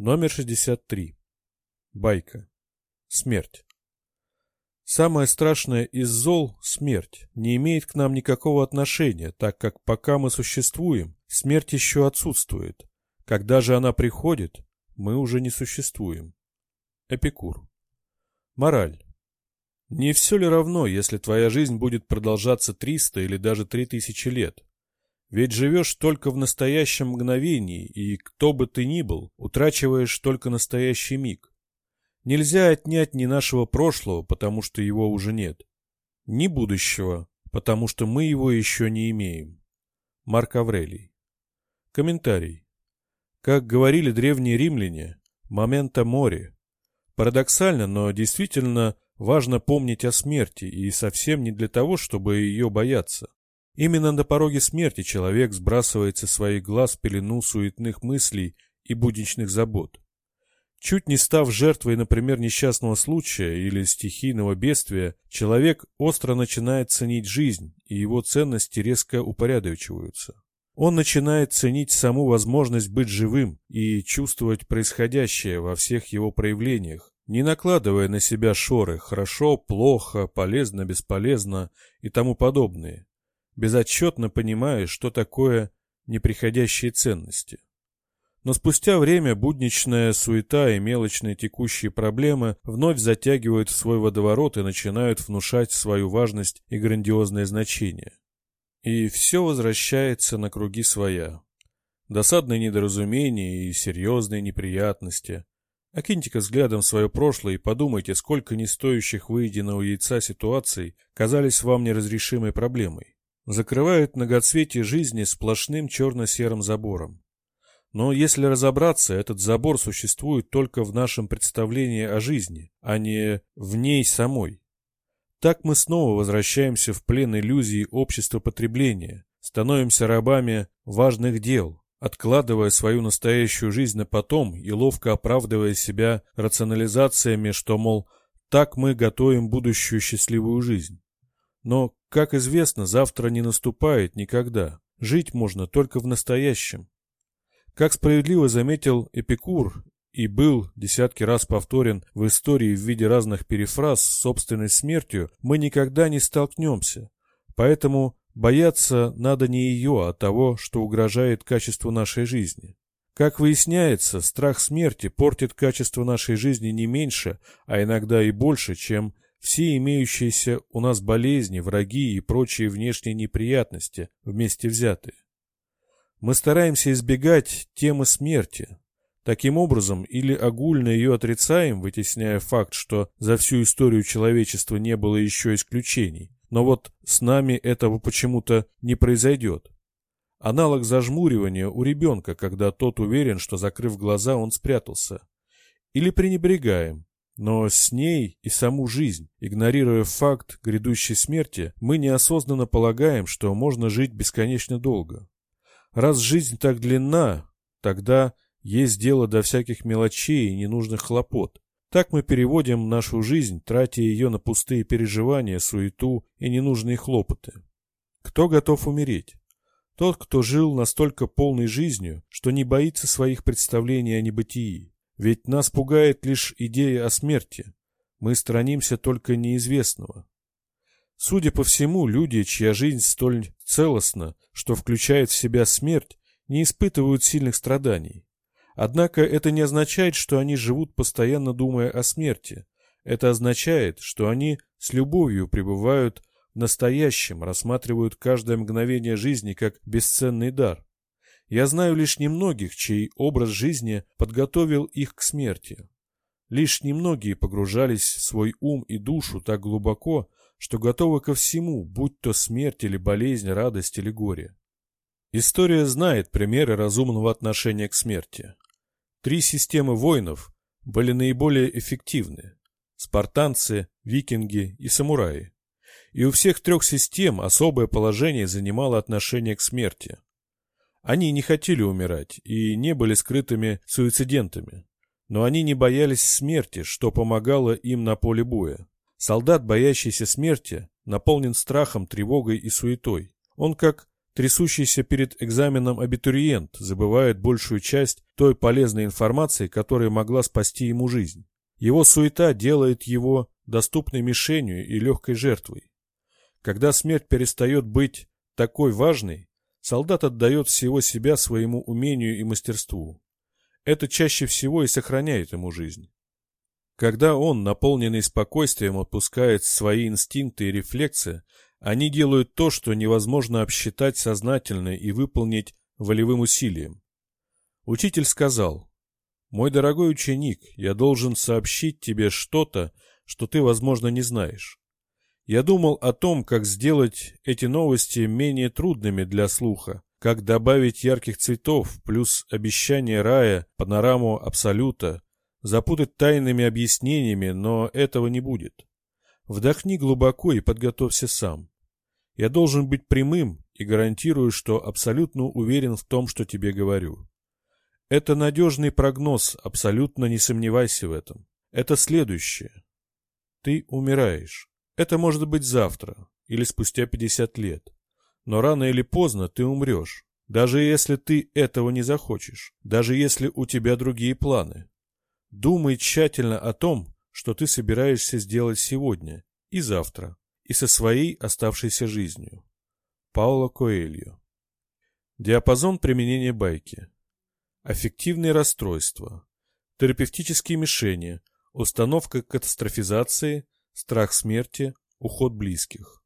Номер 63. Байка. Смерть. Самое страшное из зол – смерть. Не имеет к нам никакого отношения, так как пока мы существуем, смерть еще отсутствует. Когда же она приходит, мы уже не существуем. Эпикур. Мораль. Не все ли равно, если твоя жизнь будет продолжаться 300 или даже 3000 лет? Ведь живешь только в настоящем мгновении, и кто бы ты ни был, утрачиваешь только настоящий миг. Нельзя отнять ни нашего прошлого, потому что его уже нет, ни будущего, потому что мы его еще не имеем. Марк Аврелий. Комментарий. Как говорили древние римляне, момента море. Парадоксально, но действительно важно помнить о смерти, и совсем не для того, чтобы ее бояться. Именно на пороге смерти человек сбрасывает со своих глаз пелену суетных мыслей и будничных забот. Чуть не став жертвой, например, несчастного случая или стихийного бедствия, человек остро начинает ценить жизнь, и его ценности резко упорядочиваются. Он начинает ценить саму возможность быть живым и чувствовать происходящее во всех его проявлениях, не накладывая на себя шоры «хорошо», «плохо», «полезно», «бесполезно» и тому подобные безотчетно понимая, что такое неприходящие ценности. Но спустя время будничная суета и мелочные текущие проблемы вновь затягивают в свой водоворот и начинают внушать свою важность и грандиозное значение. И все возвращается на круги своя. Досадные недоразумения и серьезные неприятности. Окиньте-ка взглядом свое прошлое и подумайте, сколько нестоящих выеденного яйца ситуаций казались вам неразрешимой проблемой закрывают многоцветие жизни сплошным черно-серым забором. Но если разобраться, этот забор существует только в нашем представлении о жизни, а не в ней самой. Так мы снова возвращаемся в плен иллюзии общества потребления, становимся рабами важных дел, откладывая свою настоящую жизнь на потом и ловко оправдывая себя рационализациями, что, мол, так мы готовим будущую счастливую жизнь. Но, как известно, завтра не наступает никогда. Жить можно только в настоящем. Как справедливо заметил Эпикур, и был десятки раз повторен в истории в виде разных перефраз с собственной смертью, мы никогда не столкнемся. Поэтому бояться надо не ее, а того, что угрожает качеству нашей жизни. Как выясняется, страх смерти портит качество нашей жизни не меньше, а иногда и больше, чем все имеющиеся у нас болезни, враги и прочие внешние неприятности вместе взятые. Мы стараемся избегать темы смерти. Таким образом, или огульно ее отрицаем, вытесняя факт, что за всю историю человечества не было еще исключений, но вот с нами этого почему-то не произойдет. Аналог зажмуривания у ребенка, когда тот уверен, что, закрыв глаза, он спрятался. Или пренебрегаем, но с ней и саму жизнь, игнорируя факт грядущей смерти, мы неосознанно полагаем, что можно жить бесконечно долго. Раз жизнь так длинна, тогда есть дело до всяких мелочей и ненужных хлопот. Так мы переводим нашу жизнь, тратя ее на пустые переживания, суету и ненужные хлопоты. Кто готов умереть? Тот, кто жил настолько полной жизнью, что не боится своих представлений о небытии. Ведь нас пугает лишь идея о смерти. Мы странимся только неизвестного. Судя по всему, люди, чья жизнь столь целостна, что включает в себя смерть, не испытывают сильных страданий. Однако это не означает, что они живут постоянно думая о смерти. Это означает, что они с любовью пребывают в настоящем, рассматривают каждое мгновение жизни как бесценный дар. Я знаю лишь немногих, чей образ жизни подготовил их к смерти. Лишь немногие погружались в свой ум и душу так глубоко, что готовы ко всему, будь то смерть или болезнь, радость или горе. История знает примеры разумного отношения к смерти. Три системы воинов были наиболее эффективны – спартанцы, викинги и самураи. И у всех трех систем особое положение занимало отношение к смерти – они не хотели умирать и не были скрытыми суицидентами. Но они не боялись смерти, что помогало им на поле боя. Солдат, боящийся смерти, наполнен страхом, тревогой и суетой. Он как трясущийся перед экзаменом абитуриент забывает большую часть той полезной информации, которая могла спасти ему жизнь. Его суета делает его доступной мишенью и легкой жертвой. Когда смерть перестает быть такой важной, солдат отдает всего себя своему умению и мастерству. Это чаще всего и сохраняет ему жизнь. Когда он, наполненный спокойствием, отпускает свои инстинкты и рефлексы, они делают то, что невозможно обсчитать сознательно и выполнить волевым усилием. Учитель сказал, «Мой дорогой ученик, я должен сообщить тебе что-то, что ты, возможно, не знаешь. Я думал о том, как сделать эти новости менее трудными для слуха, как добавить ярких цветов, плюс обещание рая, панораму абсолюта, запутать тайными объяснениями, но этого не будет. Вдохни глубоко и подготовься сам. Я должен быть прямым и гарантирую, что абсолютно уверен в том, что тебе говорю. Это надежный прогноз, абсолютно не сомневайся в этом. Это следующее. Ты умираешь. Это может быть завтра или спустя 50 лет. Но рано или поздно ты умрешь, даже если ты этого не захочешь, даже если у тебя другие планы. Думай тщательно о том, что ты собираешься сделать сегодня и завтра, и со своей оставшейся жизнью. Пауло Коэльо Диапазон применения байки. Аффективные расстройства. Терапевтические мишени. Установка катастрофизации. Страх смерти. Уход близких.